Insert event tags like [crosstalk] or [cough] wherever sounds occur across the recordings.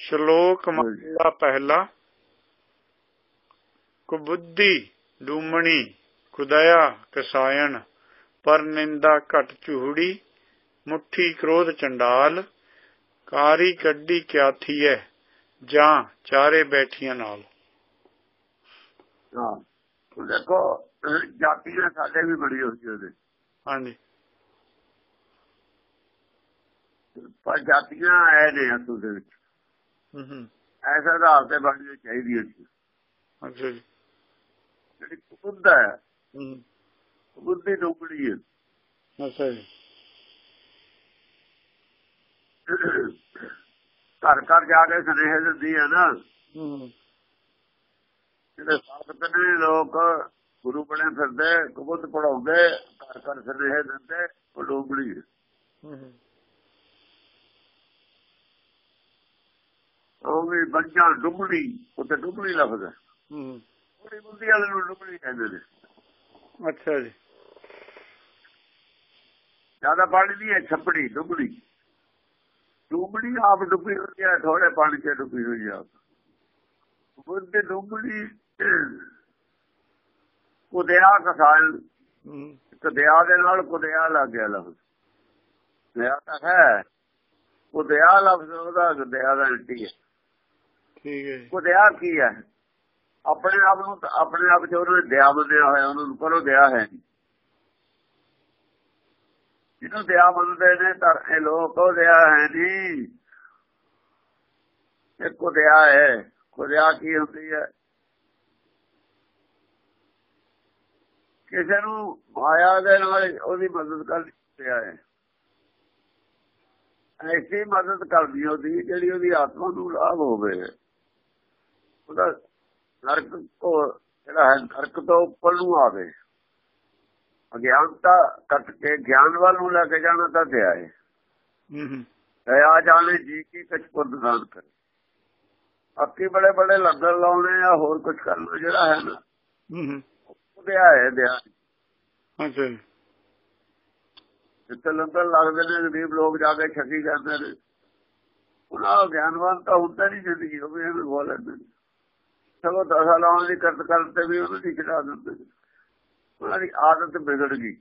ਸ਼ਲੋਕ ਮਹਲਾ ਪਹਿਲਾ। ਕੁਬੁੱਧੀ ਡੂਮਣੀ ਕੁਦਇਆ ਕਸਾਇਣ ਪਰ ਨਿੰਦਾ ਘਟ ਝੂੜੀ ਮੁੱਠੀ ਕ੍ਰੋਧ ਚੰਡਾਲ ਕਾਰੀ ਕੱਢੀ ਕਿਆ ਥੀਐ ਜਾਂ ਚਾਰੇ ਬੈਠੀਆਂ ਨਾਲ। ਹਾਂ ਦੇਖੋ ਜਾਤੀਆਂ ਸਾਡੇ ਵੀ ਬੜੀ ਹੋਈ ਉਹਦੇ। ਹਾਂਜੀ। ਪਰ ਜਾਤੀਆਂ ਆਏ ਨੇ ਅਸਲ ਦੇ ਵਿੱਚ। ਹੂੰ ਹੂੰ। ਐਸਾ ਆਧਾਰ ਤੇ ਬਣਨੀ ਚਾਹੀਦੀ ਹੈ। ਅੱਛਾ ਜੀ। ਜਿਹੜੀ ਕੁਬੁੱਧ ਹੈ ਹੂੰ। ਬੁੱਧੀ ਡੁੱਬੜੀ ਹੈ। ਅੱਛਾ ਜੀ। ਘਰ ਘਰ ਜਾ ਕੇ ਸੁਨੇਹੇ ਦਿੰਦੀ ਹੈ ਨਾ। ਹੂੰ। ਜਿਹੜੇ ਸਾਖਤ ਨੇ ਲੋਕ ਗੁਰੂ ਬਣੇ ਫਿਰਦੇ ਕੁਬੁੱਧ ਪੜਾਉਂਦੇ ਘਰ ਘਰ ਸੁਨੇਹੇ ਦਿੰਦੇ ਉਹ ਡੁੱਬੜੀ ਉਹ ਵੀ ਬੰਜਾਂ ਡੁੱਬੜੀ ਉੱਤੇ ਡੁੱਬੜੀ ਲਫ਼ਜ਼। ਹੈ। ਹੂੰ ਬੁੱਢੀ ਬੁੱਧੀ ਵਾਲੇ ਨੂੰ ਡੁੱਬੜੀ ਕਹਿੰਦੇ ਨੇ। ਅੱਛਾ ਜੀ। ਜ਼ਿਆਦਾ ਪਾਣੀ ਨਹੀਂ ਹੈ ਛੱਪੜੀ ਡੁੱਬੜੀ ਡੁੱਬੜੀ ਆਪ ਡੁੱਬੀ ਹੋਈ ਹੈ ਥੋੜੇ ਪਾਣੀ 'ਚ ਡੁੱਬੀ ਹੋਈ ਹੈ ਬੁੱਧ ਡੁੱਬੜੀ ਕੁਦਿਆ ਕਸਾਇਣ ਹੂੰ। ਕੁਦਿਆ ਦੇ ਨਾਲ ਕੁਦਿਆ ਲੱਗ ਗਿਆ ਲਫ਼ਜ਼। ਦਇਆ ਤਾਂ ਹੈ। ਕੁਦਿਆ ਲਫ਼ਜ਼ ਉਹਦਾ ਕੁਦਿਆ ਦਾ ਇੰਟੀ ਹੈ। ਠੀਕ ਹੈ ਕੁਦਿਆ ਕੀ ਹੈ? ਆਪਣੇ ਆਪ ਨੂੰ ਤਾਂ ਆਪਣੇ ਆਪ ਚ ਉਹਨੇ ਦਇਆ ਮੰਨਿਆ ਹੋਇਆ, ਉਹਨਾਂ ਨੂੰ ਕਰੋ ਦਇਆ ਹੈ ਨਹੀਂ। ਜਿਹਨੂੰ ਦਇਆ ਮੰਨਦੇ ਨੇ, ਤਾਂ ਲੋਕ ਉਹ ਦਇਆ ਹੈ ਨਹੀਂ। ਇਹ ਕੁਦਿਆ ਹੈ ਕੁਦਿਆ ਕੀ ਹੁੰਦੀ ਹੈ? ਕਿਸੇ ਨੂੰ ਮਾਇਆ ਦੇ ਨਾਲ ਉਹਦੀ ਮਦਦ ਕਰਨੀ ਦਇਆ ਹੈ। ਐਸੀ ਮਦਦ ਕਰਦੀ ਉਹਦੀ, ਜਿਹੜੀ ਉਹਦੀ ਆਤਮਾ ਨੂੰ ਲਾਭ ਹੋਵੇ। ਉਹਦਾ ਨਰਕ ਕੋ ਜਿਹੜਾ ਹੈ ਨਰਕ ਤੋਂ ਉੱਪਰ ਨੂੰ ਆਵੇ। ਅਗਿਆਨਤਾ ਕੱਟ ਕੇ ਗਿਆਨ ਵੱਲ ਨੂੰ ਲੈ ਕੇ ਜਾਣਾ ਤਾਂ ਦਇਆ ਹੈ। ਹੂੰ ਦਇਆ ਜਾਣੇ ਜੀ ਕੀ ਕੁਛ ਪ੍ਰਦਾਨ ਕਰੇ। ਅੱਕੀ ਬੜੇ ਬੜੇ ਲੰਗਰ ਲਾਉਣੇ ਆ ਹੋਰ ਕੁਝ ਕਰਨਾ ਜਿਹੜਾ ਹੈ ਨਾ। ਹੂੰ ਹੂੰ। ਉਹ ਦਇਆ ਹੈ ਦਇਆ। ਅੱਛਾ ਜਿੱਥੇ ਲੰਗਰ ਲੱਗਦੇ ਨੇ ਗਰੀਬ ਲੋਕ ਜਾ ਕੇ ਛਕੀ ਜਾਂਦੇ ਨੇ। ਉਹਨਾਂ ਗਿਆਨਵਾਨ ਤਾਂ ਹੁੰਦਾ ਨਹੀਂ ਜ਼ਿੰਦਗੀ ਉਹ ਵੀ ਐਵੇਂ ਬੋਲ ਲੈਂਦੇ ਨੇ। ਸਗੋਂ ਦਸਾਂ ਲਾਉਣ ਦੀ ਕਰਤ ਕਰਦੇ ਵੀ ਉਹਨਾਂ ਦੀ ਚੜਾ ਦਿੰਦੇ। ਉਹਨਾਂ ਦੀ ਆਦਤ ਵਿਗੜ ਗਈ।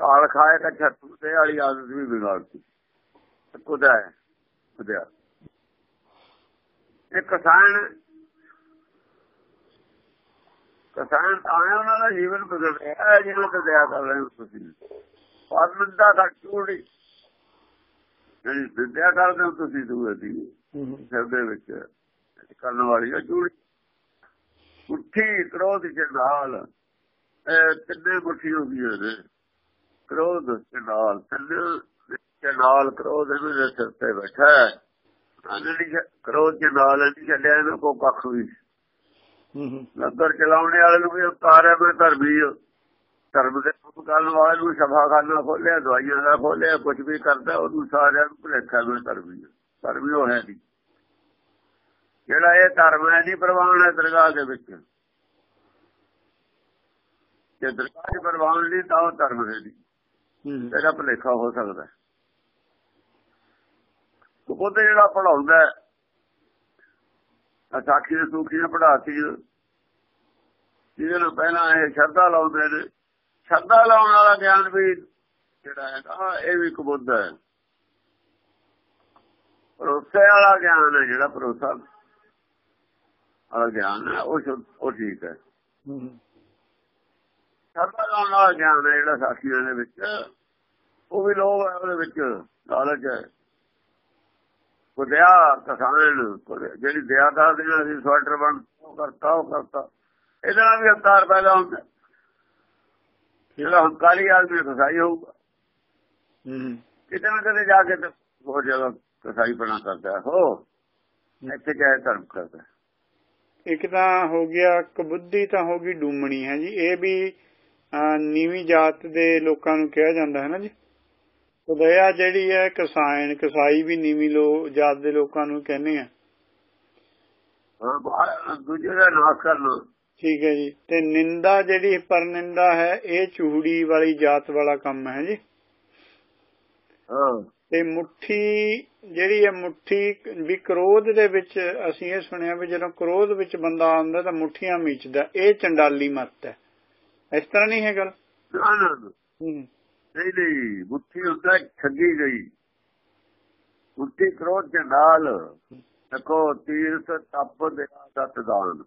ਕਾਲ ਖਾਏ ਕਾ ਛੱਤੂ ਤੇ ਵਾਲੀ ਆਦਤ ਵੀ ਵਿਗੜਤੀ ਕੁਦਾ ਹੈ ਕੁਦਿਆ। ਇਹ ਕਸਾਨ ਕਸਾਨ ਆਇਆ ਉਹਨਾਂ ਦਾ ਜੀਵਨ ਬਦਲ ਰਿਹਾ। ਜਿਹਨਾਂ ਤੇ ਦਇਆ ਕਰ ਰਹੇ ਹੋ ਤੁਸੀਂ। ਪਰਮੰਦਾ ਦਾ ਚੂੜੀ ਜਿਹੜੀ ਵਿਦਿਆ ਕਰਦੇ ਹੋ ਤੁਸੀਂ ਦੂਏ ਦੀ ਸਿਰ ਦੇ ਵਿੱਚ। ਕਰਨ ਵਾਲੀ ਆ ਚੂੜੀ ਮੁੱਠੀ ਕ੍ਰੋਧ ਦੇ ਨਾਲ ਇਹ ਤਿੰਨੇ ਮੁੱਠੀ ਹੋ ਗਈ ਨੇ। ਕ੍ਰੋਧ ਦੇ ਨਾਲ ਤਿੰਨੇ ਦੇ ਨਾਲ ਕ੍ਰੋਧ ਇਹਦੇ ਸਿਰ ਤੇ ਬੈਠਾ ਹੈ। ਜਿਹੜੀ ਕ੍ਰੋਧ ਦੇ ਨਾਲ ਨਹੀਂ ਛੱਡਿਆ ਇਹਨੂੰ ਕੋ ਕੱਖ ਵੀ ਹੂੰ ਹੂੰ। ਲੰਗਰ ਚਲਾਉਣੇ ਵਾਲੇ ਨੂੰ ਵੀ ਉਤਾਰ ਹੈ ਮੈਂ ਧਰਮੀ। ਧਰਮ ਦੇ ਕਰਨ ਵਾਲੇ ਨੂੰ ਸਭਾਖਾਨਾ ਖੋਲਿਆ ਦਵਾਈਆਂ ਦਾ ਖੋਲਿਆ ਕੁਝ ਵੀ ਕਰਦਾ ਉਹਨੂੰ ਸਾਰਿਆਂ ਨੂੰ ਭੁਲੇਖਾ ਮੈਂ ਧਰਮੀ। ਧਰਮੀ ਉਹ ਹੈ ਨਹੀਂ। ਜਿਹੜਾ ਇਹ ਧਰਮ ਹੈ ਨਹੀਂ ਪ੍ਰਵਾਨ ਹੈ ਦਰਗਾਹ ਦੇ ਵਿੱਚ। ਜੇ ਦਰਗਾਹ ਦੀ ਪ੍ਰਵਾਨ ਨਹੀਂ ਤਾਂ ਉਹ ਧਰਮ ਹੈ ਨਹੀਂ। ਇਹਦਾ ਭੁਲੇਖਾ ਹੋ ਸਕਦਾ ਹੈ। ਉਹਦੇ ਜਿਹੜਾ ਪੜਾਉਂਦਾ ਸਾਖੀ ਦੇ ਸੂਖੀਆਂ ਪੜਾਤੀ ਜਿਹਦੇ ਨਾਲ ਪਹਿਲਾਂ ਇਹ ਸ਼ਰਧਾ ਲਾਉਂਦੇ ਨੇ। ਸ਼ਰਧਾ ਲਾਉਣ ਵਾਲਾ ਗਿਆਨ ਵੀ ਜਿਹੜਾ ਹੈ ਇਹ ਵੀ ਕਬੁੱਧ ਹੈ। ਭਰੋਸੇ ਵਾਲਾ ਗਿਆਨ ਹੈ ਜਿਹੜਾ ਭਰੋਸਾ ਵਾਲਾ ਗਿਆਨ ਹੈ ਉਹ ਉਹ ਠੀਕ ਹੈ। ਲਾਉਣ ਵਾਲਾ ਗਿਆਨ ਹੈ ਜਿਹੜਾ ਸਾਖੀਆਂ ਦੇ ਵਿੱਚ ਉਹ ਵੀ ਲੋਭ ਹੈ ਉਹਦੇ ਵਿੱਚ ਲਾਲਚ ਹੈ। ਕੁਦਿਆ ਕਸਾਨ ਕੁਦਿਆ- ਜਿਹੜੀ ਦਇਆ ਕਰਦੇ ਨੇ ਅਸੀਂ ਸਵੈਟਰ ਬਣ ਉਹ ਕਰਤਾ ਉਹ ਕਰਤਾ। ਇਹਦੇ ਵੀ ਹੰਕਾਰ ਪੈਦਾ ਹੁੰਦਾ। ਜਿਹੜਾ ਹੰਕਾਰੀ ਆਦਮੀ ਕਸਾਈ ਹੋਊਗਾ। ਕਿਤੇ ਨਾ ਕਿਤੇ ਜਾ ਕੇ ਤੇ ਬਹੁਤ ਜ਼ਿਆਦਾ ਕਸਾਈ ਬਣਾ ਕਰਦਾ ਹੈ। ਇੱਥੇ ਜਾਏ ਧਰਮ ਕਰਦਾ। ਇੱਕ ਤਾਂ ਹੋ ਗਿਆ ਕਬੁੱਧੀ ਤਾਂ ਹੋ ਗਈ ਡੂਮਣੀ ਹੈ ਜੀ। ਇਹ ਵੀ ਨੀਵੀਂ ਜਾਤ ਦੇ ਲੋਕਾਂ ਨੂੰ ਕਿਹਾ ਜਾਂਦਾ ਹੈ ਨਾ ਜੀ। ਉਦਇਆ ਜਿਹੜੀ ਹੈ ਕਸਾਇਣ ਕਸਾਈ ਵੀ ਨੀਵੀਂ ਲੋ ਜਾਤ ਦੇ ਲੋਕਾਂ ਨੂੰ ਕਹਿੰਦੇ ਆ। ਦੂਜੇ ਦਾ ਨਾਸ਼ ਕਰਨਾ। ਠੀਕ ਹੈ ਜੀ। ਤੇ ਨਿੰਦਾ ਜਿਹੜੀ ਪਰਨਿੰਦਾ ਹੈ ਇਹ ਚੂੜੀ ਵਾਲੀ ਜਾਤ ਵਾਲਾ ਕੰਮ ਹੈ ਜੀ। ਹਾਂ। ਤੇ ਮੁੱਠੀ ਜਿਹੜੀ ਹੈ ਮੁੱਠੀ ਵੀ ਕਰੋਧ ਦੇ ਵਿੱਚ ਅਸੀਂ ਇਹ ਸੁਣਿਆ ਵੀ ਜਦੋਂ ਕਰੋਧ ਵਿੱਚ ਬੰਦਾ ਆਉਂਦਾ ਤਾਂ ਮੁੱਠੀਆਂ ਮੀਚਦਾ। ਇਹ ਚੰਡਾਲੀ ਮੱਤ ਹੈ। ਇਸ ਤਰ੍ਹਾਂ ਨਹੀਂ ਹੈ ਗੱਲ? ਨਹੀਂ ਨਹੀਂ। ਮੁੱਠੀ ਹੁੰਦਾ ਠੱਗੀ ਗਈ। ਮੁੱਠੀ ਕਰੋਧ ਦੇ ਨਾਲ ਦੇਖੋ ਤੀਰਥ ਤਪ ਦੇ ਸਤ ਦਾਨ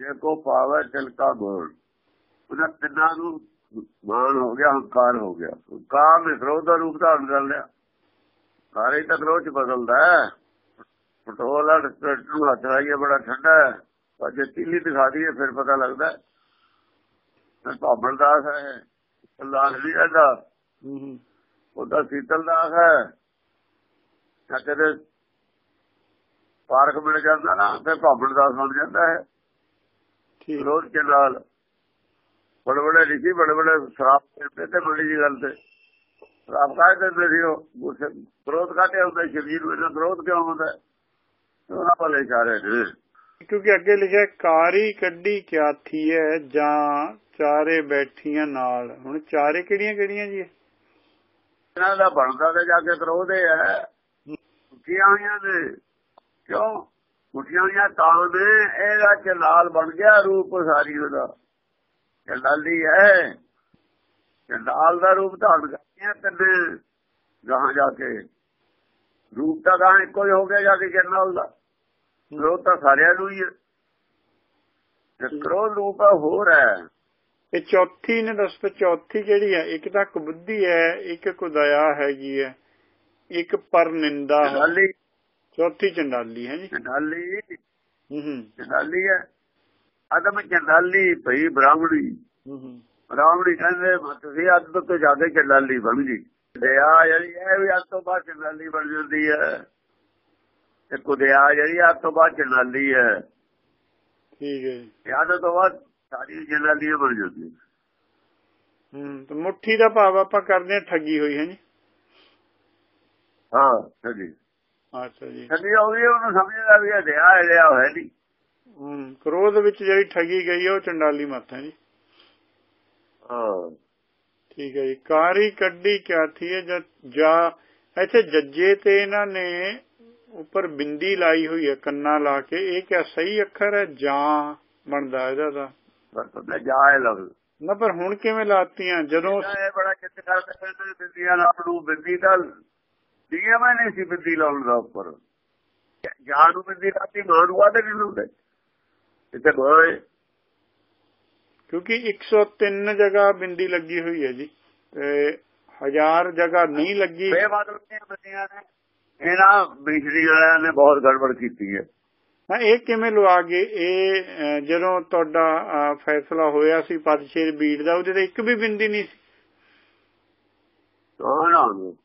ਜੇ ਕੋ ਪਾਵੇ ਤਿਲਕਾ ਗੋਲ ਉਹਨਾਂ ਤਿੰਨਾਂ ਨੂੰ ਮਾਨ ਹੋ ਗਿਆ ਹੰਕਾਰ ਹੋ ਗਿਆ। ਹੰਕਾਰ ਨੇ ਕਰੋਧ ਦਾ ਰੂਪ ਧਾਰਨ ਕਰ ਲਿਆ। ਸਾਰੇ ਤਾਂ ਕਰੋਧ ਚ ਬਦਲਦਾ ਵਾਲਾ ਟਰੈਕਟਰ ਨੂੰ ਹੱਥ ਲਾਈਏ ਬੜਾ ਠੰਡਾ ਹੈ। ਪਰ ਜੇ ਤੀਲੀ ਦਿਖਾ ਦਈਏ ਫਿਰ ਪਤਾ ਲੱਗਦਾ ਹੈ। ਭਾਬਲ ਦਾਸ ਹੈ ਅੱਲਾਹ ਨਹੀਂ ਹੂੰ ਉਹਦਾ ਸੀਤਲ ਦਾਸ ਹੈ। ਕਦੇ ਪਾਰਕ ਮਿਲ ਜਾਂਦਾ ਨਾ ਤੇ ਭਾਬਲ ਦਾਸ ਬਣ ਜਾਂਦਾ ਹੈ। ਠੀਕ। ਰੋਜ਼ ਕੇ ਨਾਲ। ਬੜੇ ਬੜੇ ਰਿਸ਼ੀ ਬੜੇ ਬੜੇ ਸ਼ਰਾਬ ਪੀਂਦੇ ਤੇ ਬੜੀ ਜੀ ਗੱਲ ਤੇ। ਸ਼ਰਾਬ ਕਾਹ ਦਿੰਦੇ ਸੀ ਉਹ? ਗੁੱਸੇ ਕ੍ਰੋਧ ਕਾਤੇ ਹੁੰਦਾ? ਸ਼ਰੀਰ ਵਿੱਚ ਕ੍ਰੋਧ ਕਿਉਂ ਹੁੰਦਾ? ਉਹਨਾਂ ਭਲੇ ਚਾਰੇ ਨੇ। ਕਿਉਂਕਿ ਅੱਗੇ ਲਿਖਿਆ ਕਾਰੀ ਕੱਢੀ ਕਿਆ ਥੀ ਹੈ ਜਾਂ ਚਾਰੇ ਬੈਠੀਆਂ ਨਾਲ। ਹੁਣ ਚਾਰੇ ਕਿਹੜੀਆਂ ਕਿਹੜੀਆਂ ਜੀ? ਇਹ? ਇਹਨਾਂ ਦਾ ਬਣਦਾ ਤੇ ਜਾ ਕੇ ਕ੍ਰੋਧ ਹੈ। ਮੁੱਠੀਆਂ ਹੋਈਆਂ ਨੇ। ਕਿਉਂ? ਮੁੱਠੀਆਂ ਹੋਈਆਂ ਤਾਂ ਨੇ। ਇਹਦਾ ਚਲਾਲ ਬਣ ਗਿਆ ਰੂਪ ਸਾਰੀ ਉਹਦਾ। ਚਲਾਲੀ ਹੈ। ਚਲਾਲ ਦਾ ਰੂਪ ਧਾਰਨ ਕਰਦੀਆਂ ਤੰਨੇ ਗਾਹਾਂ ਜਾ ਕੇ। ਰੂਪ ਤਾਂ ਗਾਹਾਂ ਇੱਕੋ ਹੀ ਹੋ ਗਿਆ ਜਾ ਕੇ ਚਲਾਲ ਦਾ। ਰੂਪ ਤਾਂ ਸਾਰਿਆਂ ਨੂੰ ਹੀ ਹੈ। ਤੇ ਕ੍ਰੋਧ ਰੂਪ ਹੋਰ ਹੈ। ਇਹ ਚੌਥੀ ਨੇ ਦੱਸੋ ਚੌਥੀ ਕਿਹੜੀ ਹੈ? ਇੱਕ ਤਾਂ ਕਬੁੱਧੀ ਹੈ ਇੱਕ ਕੁਦਇਆ ਹੈਗੀ ਹੈ ਇੱਕ ਪਰਨਿੰਦਾ ਹੈ। ਚੌਥੀ ਚੰਡਾਲੀ ਹੈ ਜੀ। ਚਲਾਲੀ ਹੂੰ ਹੂੰ। ਚੰਡਾਲੀ ਹੈ। ਅਦਮ ਚੰਡਾਲੀ ਭਈ ਬ੍ਰਾਹਮਣੀ। ਹੂੰ ਬ੍ਰਾਹਮਣੀ ਕਹਿੰਦੇ ਤੁਸੀਂ ਅੱਧ ਤੋਂ ਜ਼ਿਆਦਾ ਚੰਡਾਲੀ ਬਣ ਗਈ ਦਇਆ ਜਿਹੜੀ ਹੈ ਵੀ ਅੱਧ ਤੋਂ ਬਾਅਦ ਚੰਡਾਲੀ ਬਣ ਜਾਂਦੀ ਹੈ। ਤੇ ਕੁਦਿਆ ਜਿਹੜੀ ਅੱਧ ਤੋਂ ਬਾਅਦ ਚੰਡਾਲੀ ਹੈ। ਠੀਕ ਹੈ ਅੱਧ ਤੋਂ ਬਾਅਦ ਸਾਰੀ ਚੰਡਾਲੀ ਬਣ ਜਾਂਦੀ ਹੈ। ਹੂੰ ਤੇ ਮੁੱਠੀ ਦਾ ਭਾਵ ਆਪਾਂ ਕਰਦੇ ਹਾਂ ਠੱਗੀ ਹੋਈ ਹੈ ਜੀ? ਹਾਂ ਸਹੀ ਅੱਛਾ ਜੀ। ਸਹੀ ਹੋ ਗਈ ਉਹਨੂੰ ਸਮਝਦਾ ਵੀ ਇਹ ਦਇਆ ਹੈ ਦਇਆ ਹੈ ਨਹੀਂ। ਕ੍ਰੋਧ ਵਿੱਚ ਜਿਹੜੀ ਠੱਗੀ ਗਈ ਉਹ ਚੰਡਾਲੀ ਮੱਤ ਜੀ। ਹਾਂ। ਠੀਕ ਹੈ ਜੀ। ਕਾਰੀ ਕੱਢੀ ਕਿਆ ਥੀ ਹੈ ਜਾਂ ਜਾਂ ਇੱਥੇ ਜੱਜੇ ਤੇ ਇਹਨਾਂ ਨੇ ਉੱਪਰ ਬਿੰਦੀ ਲਾਈ ਹੋਈ ਹੈ ਕੰਨਾ ਲਾ ਕੇ। ਇਹ ਕਿਆ ਸਹੀ ਅੱਖਰ ਹੈ? ਜਾਂ ਬਣਦਾ ਇਹਦਾ ਤਾਂ। ਤੇ ਲਫ਼ਜ਼ ਨਾ ਪਰ ਹੁਣ ਕਿਵੇਂ ਲਾਤੀਆਂ? ਜਦੋਂ ਇਹ ਬੜਾ ਕਿਤੇ ਕਰਦੇ ਨੇ ਬਿੰਦੀਆਂ ਨਾਲ ਨੂੰ ਬਿੰਦੀ ਦਾ ਦੀਆਂ ਮੈਂ ਨਹੀਂ ਸੀ ਬਿੰਦੀ ਲਾਉਣ ਦਾ ਉੱਪਰ। ਜਾਨ ਨੂੰ ਬਿੰਦੀ ਲਾਤੀ ਮਾਂ ਨੂੰ ਆਦੇ ਨਹੀਂ ਹੁੰਦੇ ਇੱਥੇ ਬੋਏ ਕਿਉਂਕਿ 103 ਜਗ੍ਹਾ ਬਿੰਦੀ ਲੱਗੀ ਹੋਈ ਹੈ ਜੀ ਤੇ ਹਜ਼ਾਰ ਜਗ੍ਹਾ ਨਹੀਂ ਲੱਗੀ। ਦੀਆਂ ਬਿੰਦੀਆਂ ਨੇ ਇਹਨਾਂ ਬਿਜਲੀ ਵਾਲਿਆਂ ਨੇ ਬਹੁਤ ਗੜਬੜ ਕੀਤੀ ਹੈ। ਹਾਂ ਇਹ ਕਿਵੇਂ ਲਵਾ ਗਏ ਇਹ ਜਦੋਂ ਤੁਹਾਡਾ ਫੈਸਲਾ ਹੋਇਆ ਸੀ ਪਦਸ਼ੇਰ ਬੀੜ ਦਾ ਉਹਦੇ ਤੇ ਇੱਕ ਵੀ ਬਿੰਦੀ ਨਹੀਂ ਸੀ। ਨਾ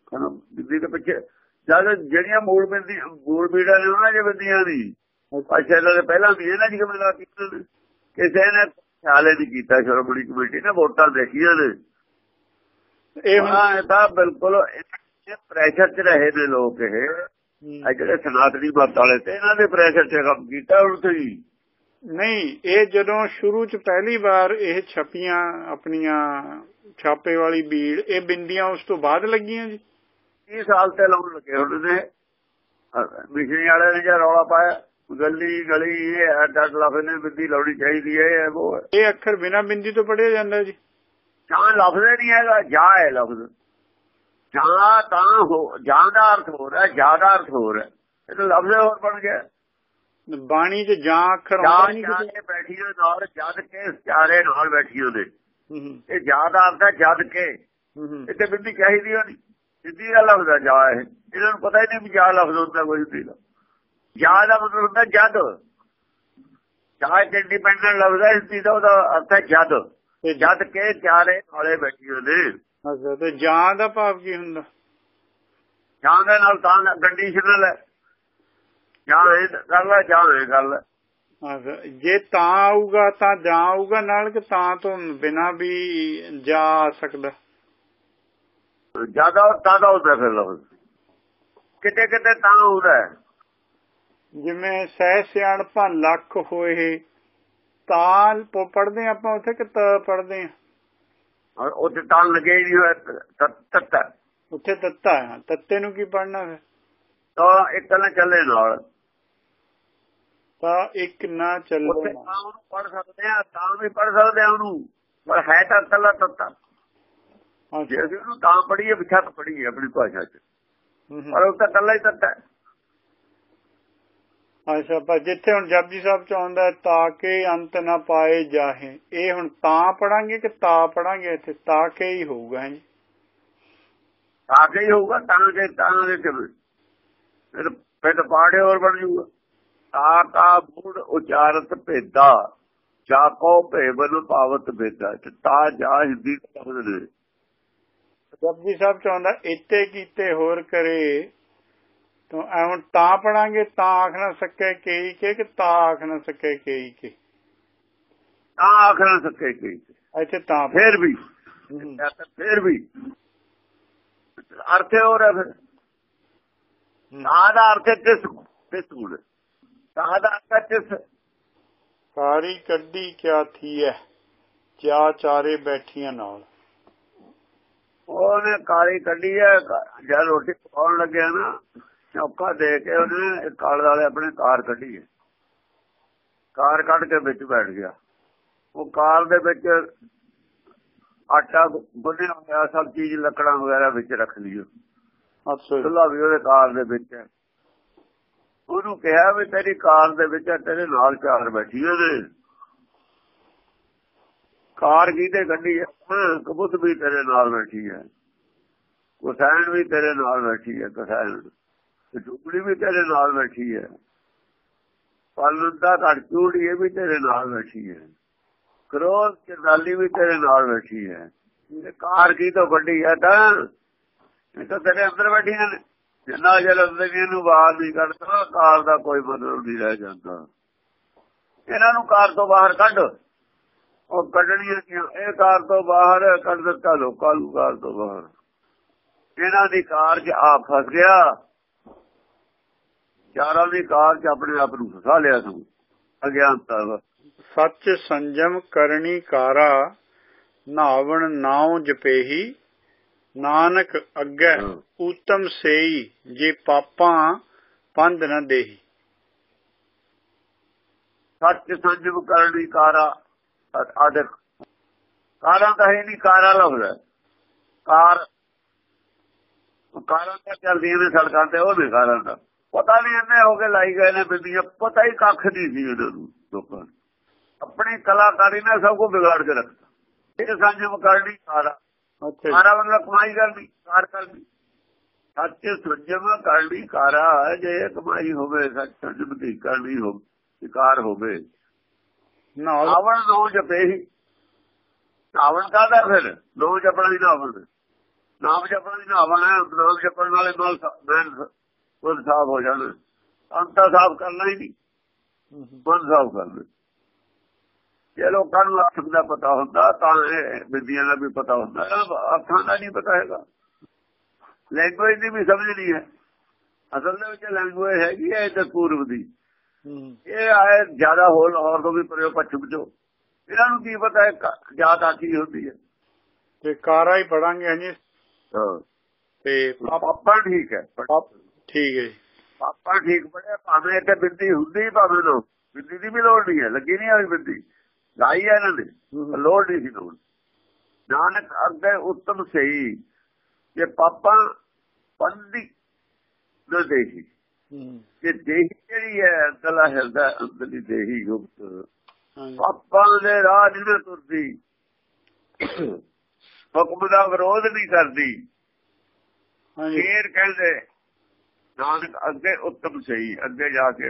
ਕਹਿੰਦਾ ਬਿੰਦੀ ਦੇ ਪਿੱਛੇ ਜਦ ਜਿਹੜੀਆਂ ਮੂਲ ਬਿੰਦੀ ਮੂਲ ਬੀੜਾਂ ਨੇ ਉਹਨਾਂ ਦੇ ਬਿੰਦੀਆਂ ਨਹੀਂ। ਅੱਛਾ ਇਹਨਾਂ ਦੇ ਪਹਿਲਾਂ ਵੀ ਇਹਨਾਂ ਦੀ ਕਿਵੇਂ ਲਾਤੀ ਨੇ? ਕਿਸੇ ਨੇ ਖਿਆਲ ਨਹੀਂ ਕੀਤਾ ਸ਼੍ਰੋਮਣੀ ਕਮੇਟੀ ਨੇ ਵੋਟਾਂ ਦੇਖੀਆਂ ਨੇ। ਇਹ ਹਾਂ ਇਹ ਤਾਂ ਬਿਲਕੁਲ ਪ੍ਰੈਸ਼ਰ 'ਚ ਰਹੇ ਨੇ ਲੋਕ ਇਹ। ਆ ਜਿਹੜੇ ਸਨਾਤਨੀ ਮਤ ਵਾਲੇ ਤੇ ਇਹਨਾਂ ਦੇ ਪ੍ਰੈਸ਼ਰ 'ਚ ਕੰਮ ਕੀਤਾ ਤੋਂ ਹੀ ਨਹੀਂ ਇਹ ਜਦੋਂ ਸ਼ੁਰੂ ਚ ਪਹਿਲੀ ਵਾਰ ਇਹ ਛਪੀਆਂ ਆਪਣੀਆਂ ਛਾਪੇ ਵਾਲੀ ਬੀੜ ਇਹ ਬਿੰਦੀਆਂ ਉਸ ਤੋਂ ਬਾਅਦ ਲੱਗੀਆਂ ਜੀ। 30 ਸਾਲ ਤੇ ਲਾਉਣ ਲੱਗੇ ਹੁਣ ਨੇ ਮਿਸ਼ਨੀ ਵਾਲੇ ਨੇ ਜਿਹੜਾ ਰੌਲਾ ਪਾਇਆ। ਗਲੀ ਗਲੀ ਇਹ ਡੱਟ ਲਫ਼ਜ਼ ਨੇ ਬਿੰਦੀ ਲਾਉਣੀ ਚਾਹੀਦੀ ਹੈ ਇਹ ਉਹ। ਇਹ ਅੱਖਰ ਬਿਨਾਂ ਬਿੰਦੀ ਤੋਂ ਪੜਿਆ ਜਾਂਦਾ ਜੀ। ਜਾਂ ਲਫ਼ਜ਼ ਨਹੀਂ ਹੈਗਾ ਜਾ ਹੈ ਲਫ਼ਜ਼। ਜਾਂ ਤਾਂ ਹੋ ਜਾਂ ਦਾ ਅਰਥ ਹੋ ਰਿਹਾ ਜਾਂ ਦਾ ਅਰਥ ਹੋ। ਰਿਹਾ ਇਹ ਤਾਂ ਲਫ਼ਜ਼ ਹੋਰ ਬਣ ਗਿਆ। ਬਾਣੀ 'ਚ ਜਾਂ ਅੱਖਰ ਆਉਂਦਾ ਨਹੀਂ ਕਿਤੇ। ਬੈਠੀਆਂ ਨਾਲ ਜਦ ਕੇ ਚਾਰੇ ਨਾਲ ਬੈਠੀਆਂ ਨੇ। ਇਹ ਜਾਂ ਦਾ ਅਰਥ ਹੈ ਜਦ ਕੇ। ਇੱਥੇ ਬਿੰਦੀ ਚਾਹੀਦੀ ਹੋ ਨਹੀਂ ਸਿੱਧੀ ਦਾ ਲਫ਼ਜ਼ ਜਾ ਇਹ। ਇਹਨਾਂ ਨੂੰ ਪਤਾ ਹੀ ਨਹੀਂ ਵੀ ਜਾ ਲਫ਼ਜ਼ ਹੁੰਦਾ ਕੋਈ ਦਾ ਜਾ ਦਾ ਮਤਲਬ ਹੁੰਦਾ ਜਦ। ਜਾ ਇੱਕ ਇੰਡੀਪੈਂਡੈਂਟ ਲਫ਼ਜ਼ ਹੈ ਸਿੱਧੀ ਦਾ ਉਹਦਾ ਅਰਥ ਹੈ ਜਦ। ਤੇ ਜਦ ਕੇ ਚਾਰੇ ਨਾਲੇ ਬੈਠੀਆਂ ਨੇ ਅੱਛਾ ਤੇ ਜਾਂ ਦਾ ਭਾਵ ਕੀ ਹੁੰਦਾ? ਜਾਂ ਦੇ ਨਾਲ ਤਾਂ ਕੰਡੀਸ਼ਨਲ ਹੈ। ਜਾਂ ਇਹ ਕਰ ਲੈ ਜਾਂ ਇਹ ਕਰ ਲੈ ਅੱਛਾ ਜੇ ਤਾਂ ਆਊਗਾ ਤਾਂ ਜਾਂ ਆਊਗਾ ਨਾਲ ਕਿ ਤਾਂ ਤੋਂ ਬਿਨਾ ਵੀ ਜਾ ਸਕਦਾ। ਜ਼ਿਆਦਾ ਤਾਂ ਦਾ ਹੁੰਦਾ ਫਿਰ ਲਫ਼ਜ਼। ਕਿਤੇ ਕਿਤੇ ਤਾਂ ਹੁੰਦਾ ਹੈ। ਜਿਵੇਂ ਸਹਿ ਸਿਆਣਪਾਂ ਲੱਖ ਹੋਏ ਤਾਂ ਪੜਦੇ ਆਪਾਂ ਉੱਥੇ ਕਿ ਤ ਪੜਦੇ ਆ ਔਰ ਉੱਥੇ ਤਾਂ ਲੱਗੇ ਹੀ ਨਹੀਂ ਹੋਇਆ ਤੱਤ। ਉੱਥੇ ਤੱਤਾ ਹੈ ਤੱਤੇ ਨੂੰ ਕੀ ਪੜਨਾ ਫਿਰ? ਤਾਂ ਇੱਕ ਨਾ ਚੱਲੇ ਨਾਲ। ਤਾਂ ਇੱਕ ਨਾ ਚੱਲੋ ਉੱਥੇ ਤਾਂ ਉਹਨੂੰ ਪੜ ਸਕਦੇ ਆ ਤਾਂ ਵੀ ਪੜ ਸਕਦੇ ਆ ਉਹਨੂੰ। ਪਰ ਹੈ ਤਾਂ ਕੱਲਾ ਤੱਤਾ। ਜੇ ਅਸੀਂ ਉਹਨੂੰ ਤਾਂ ਪੜੀਏ ਵਿਚਾਰ ਪੜੀਏ ਆਪਣੀ ਭਾਸ਼ਾ 'ਚ। ਪਰ ਉਹ ਤਾਂ ਕੱਲਾ ਹੀ ਤੱਤਾ ਹੈ। ਅੱਛਾ ਪਰ ਜਿੱਥੇ ਹੁਣ ਜਪਜੀ ਸਾਹਿਬ ਚ ਆਉਂਦਾ ਤਾਂ ਕਿ ਅੰਤ ਨਾ ਪਾਏ ਜਾਹੇ। ਇਹ ਹੁਣ ਤਾਂ ਪੜਾਂਗੇ ਕਿ ਤਾਂ ਪੜਾਂਗੇ ਇੱਥੇ? ਤਾਂ ਕਿ ਹੀ ਹੋਊਗਾ ਹਾਂਜੀ ਤਾਂ ਕਿ ਹੀ ਹੋਊਗਾ ਤਾਂ ਕਿ ਤਾਂ ਦੇ ਕਿਵੇਂ? ਫਿਰ ਫਿਰ ਪਾੜੇ ਹੋਰ ਬਣ ਜੂਗਾ ਤਾ ਕਾ ਮੂੜ ਉਚਾਰਤ ਭੇਦਾ ਜਾ ਕੋ ਭੇਵਨ ਪਾਵਤ ਭੇਦਾ ਤਾ ਜਾ ਹਿੰਦੀ ਨੇ ਜਪਜੀ ਸਾਹਿਬ ਚ ਆਉਂਦਾ ਇੱਥੇ ਕੀਤੇ ਹੋਰ ਕਰੇ। ਤਾਂ ਐ ਹੁਣ ਤਾਂ ਪੜਾਂਗੇ ਤਾਂ ਆਖ ਨਾ ਸਕੇ ਕਈ ਕੇ ਕਿ ਤਾਂ ਆਖ ਨਾ ਸਕੇ ਕਈ ਕੇ? ਤਾਂ ਆਖ ਨਾ ਸਕੇ ਕਈ ਇੱਥੇ ਤਾਂ ਫਿਰ ਵੀ। ਫਿਰ ਵੀ। ਅਰਥ ਹੋ ਰਿਹਾ ਫਿਰ। ਤਾਂ ਦਾ ਅਰਥ ਕਿਸ ਕਿਸ ਗੁਣ ਤਾਂ ਦਾ ਅਰਥ ਕਿਸ? ਕਾਰੀ ਕੱਢੀ ਕਿਆ ਥੀ ਹੈ ਕਿਆ ਚਾਰੇ ਬੈਠੀਆਂ ਨਾਲ? ਉਹਨੇ ਕਾਲੀ ਕੱਢੀ ਹੈ ਜਦ ਰੋਟੀ ਪਕਾਉਣ ਲੱਗਿਆ ਨਾ ਚੌਕਾ ਦੇ ਕੇ ਉਹਨੇ ਕਾਲ ਵਾਲੇ ਆਪਣੇ ਕਾਰ ਕੱਢੀ ਹੈ। ਕਾਰ ਕੱਢ ਕੇ ਵਿੱਚ ਬੈਠ ਗਿਆ। ਉਹ ਕਾਰ ਦੇ ਵਿੱਚ ਆਟਾ ਗੁੰਨਿਆ ਹੋਇਆ ਸਭ ਚੀਜ਼ ਲੱਕੜਾਂ ਵਗੈਰਾ ਵਿੱਚ ਰੱਖ ਲਿਓ ਅੱਛਾ ਵੀ ਉਹਦੇ ਕਾਰ ਦੇ ਵਿੱਚ ਉਹਨੂੰ ਕਿਹਾ ਵੀ ਤੇਰੀ ਕਾਰ ਦੇ ਵਿੱਚ ਤੇਰੇ ਨਾਲ ਚਾਰ ਬੈਠੀਆਂ ਨੇ। ਕਾਰ ਕਿਤੇ ਗੱਡੀ ਕਬੂਤ ਵੀ ਤੇਰੇ ਨਾਲ ਬੈਠੀ ਹੈ। ਕੁਸੈਨ ਵੀ ਤੇਰੇ ਨਾਲ ਬੈਠੀ ਹੈ ਕੁਸੈਨ। ਟੁਕੜੀ ਵੀ ਤੇਰੇ ਨਾਲ ਬੈਠੀ ਹੈ। ਪਲੰਦਾ ਘੜਚੂੜੀ ਇਹ ਵੀ ਤੇਰੇ ਨਾਲ ਬੈਠੀ ਹੈ। ਕਰੋਧ ਚਰਦਾਲੀ ਵੀ ਤੇਰੇ ਨਾਲ ਬੈਠੀ ਹੈ। ਇਹ ਕਾਰ ਕੀ ਤੋਂ ਵੱਡੀ ਹੈ? ਤਾਂ ਇਹ ਤਾਂ ਤੇਰੇ ਅੰਦਰ ਬੈਠੀਆਂ ਨੇ। ਜਿੰਨਾ ਜਲ ਅੰਦਰ ਨੂੰ ਬਾਹਰ ਨਹੀਂ ਕੱਢਦਾ, ਕਾਰ ਦਾ ਕੋਈ ਮਤਲਬ ਨਹੀਂ ਰਹਿ ਜਾਂਦਾ। ਇਹਨਾਂ ਨੂੰ ਕਾਰ ਤੋਂ ਬਾਹਰ ਕੱਢ। ਉਹ ਕੱਢਣੀਆਂ ਇਹ ਕਾਰ ਤੋਂ ਬਾਹਰ ਕੱਢ ਦਿੱਤਾ ਲੋਕਾਂ ਨੂੰ ਕਾਰ ਤੋਂ ਬਾਹਰ। ਇਹਨਾਂ ਦੀ ਕਾਰ 'ਚ ਆ ਫਸ ਗਿਆ। ਚਾਰਾਂ ਦੀ ਕਾਰ 'ਚ ਆਪਣੇ ਆਪ ਨੂੰ ਫਸਾ ਲਿਆ ਤੂੰ। ਅਗਿਆਨਤਾ ਦਾ ਸੱਚ ਸੰਜਮ ਕਰਨੀ ਕਾਰਾ ਨਾਵਣ ਨਾਉ ਜਪੇਹੀ ਨਾਨਕ ਅੱਗੇ ਉਤਮ ਸੇਈ ਜੇ ਪਾਪਾਂ ਪੰਧ ਨਾ ਦੇਹੀ। ਸੱਚ ਸੰਜਮ ਕਰਨੀ ਕਾਰਾ ਆਦਿਕ ਕਾਰਾਂ ਤਾਂ ਹੈ ਨਹੀਂ ਕਾਰਾ ਲਫ਼ਜ਼ ਕਾਰ ਕਾਰਾਂ ਤਾਂ ਚੱਲਦੀਆਂ ਨੇ ਸੜਕਾਂ ਤੇ ਉਹ ਨਹੀਂ ਕਾਰਾਂ ਦਾ। ਪਤਾ ਨਹੀਂ ਇਹਨੇ ਹੋ ਕੇ ਲਾਈ ਗਏ ਨੇ ਬਿੰਦੀਆਂ ਪਤਾ ਹੀ ਕੱਖ ਨਹੀਂ ਸੀ ਇਹਨਾਂ ਨੂੰ ਲੋਕਾਂ ਆਪਣੀ ਕਲਾਕਾਰੀ ਨੇ ਸਭ ਕੁਝ ਵਿਗਾੜ ਕੇ ਰੱਖਤਾ। ਇਹ ਸੰਜਮ ਕਰਨੀ ਕਾਰਾ ਅੱਛਾ ਕਾਰਾ ਮਤਲਬ ਕਮਾਈ ਕਰਨੀ ਕਾਰ ਕਰਨੀ। ਸੱਚ ਸੰਜਮ ਕਰਨੀ ਕਾਰਾ ਜੇ ਕਮਾਈ ਹੋਵੇ ਸੱਚ ਸੰਜਮ ਦੀ ਕਰਨੀ ਹੋਵੇ ਕਾਰ ਹੋਵੇ। ਨਾਲ ਆਵਣ ਨੋ ਜਪੇ ਹੀ। ਆਵਣ ਕਾਦਾ ਫਿਰ? ਨੋ ਜਪਣਾ ਹੀ ਨਾਵਣ ਨਾਮ ਜਪਣਾ ਹੀ ਨਾਵਣ ਹੈ ਨਾਮ ਜਪਣ ਵਾਲੇ ਨਾਲ ਮੈਂ ਉਹ ਸਾਫ਼ ਹੋ ਜਾਣਾ ਅੰਤਾ ਸਾਫ਼ ਕਰਨਾ ਹੀ ਨਹੀਂ। ਮਨ ਸਾਫ਼ ਕਰਨਾ ਜੇ ਲੋਕਾਂ ਨੂੰ ਅੱਖ ਦਾ ਪਤਾ ਹੁੰਦਾ ਤਾਂ ਇਹ ਵਿਦਿਆ ਦਾ ਵੀ ਪਤਾ ਹੁੰਦਾ। ਅੱਖਾਂ ਦਾ ਨਹੀਂ ਪਤਾ ਹੈਗਾ। ਲੈਂਗੁਏਜ ਦੀ ਵੀ ਸਮਝ ਨਹੀਂ ਹੈ। ਅਸਲ ਦੇ ਵਿੱਚ ਲੈਂਗੁਏਜ ਹੈਗੀ ਹੈ ਇਹ ਪੂਰਵ ਦੀ। ਇਹ ਆਏ ਜ਼ਿਆਦਾ ਹੋਲ ਔਰ ਤੋਂ ਵੀ ਪ੍ਰਯੋਗ ਪਛਮ ਚੋ। ਇਹਨਾਂ ਨੂੰ ਕੀ ਪਤਾ ਹੈ ਜਾਤ ਆਖੀ ਹੁੰਦੀ ਹੈ। ਤੇ ਕਾਰਾ ਹੀ ਪੜਾਂਗੇ ਹਾਂਜੀ ਹਾਂ। ਤੇ ਪਾਪਾ ਠੀਕ ਹੈ। ਠੀਕ ਹੈ ਪਾਪਾ ਠੀਕ ਪੜਿਆ ਭਾਵੇਂ ਤੇ ਬਿੰਦੀ ਹੁੰਦੀ ਭਾਵੇਂ ਲੋ ਬਿੰਦੀ ਦੀ ਵੀ ਲੋੜ ਨਹੀਂ ਹੈ ਲੱਗੀ ਨਹੀਂ ਆਈ ਬਿੰਦੀ ਲਾਈ ਹੈ ਇਹਨਾਂ ਨੇ ਲੋੜ ਨਹੀਂ ਸੀ ਲੋੜ। ਨਾਨਕ ਅੱਗੇ ਉੱਤਮ ਸਹੀ। ਜੇ ਪਾਪਾ ਪੰਦੀ ਨਾ ਦੇਖੀ ਕਿ ਦੇਹੀ ਜਿਹੜੀ ਹੈ ਅੰਦਰਲਾ ਹਿਰਦਾ ਅੰਦਰਲੀ ਦੇਹੀ ਗੁਪਤ। ਪਾਪਾਂ ਦੇ ਰਾਹ ਨਹੀਂ ਤੁਰਦੀ। [coughs] ਹੁਕਮ ਦਾ ਵਿਰੋਧ ਨਹੀਂ ਕਰਦੀ। ਫੇਰ ਕਹਿੰਦੇ ਨਾਨਕ ਅੱਗੇ ਉੱਤਮ ਸਹੀ ਅੱਗੇ ਜਾ ਕੇ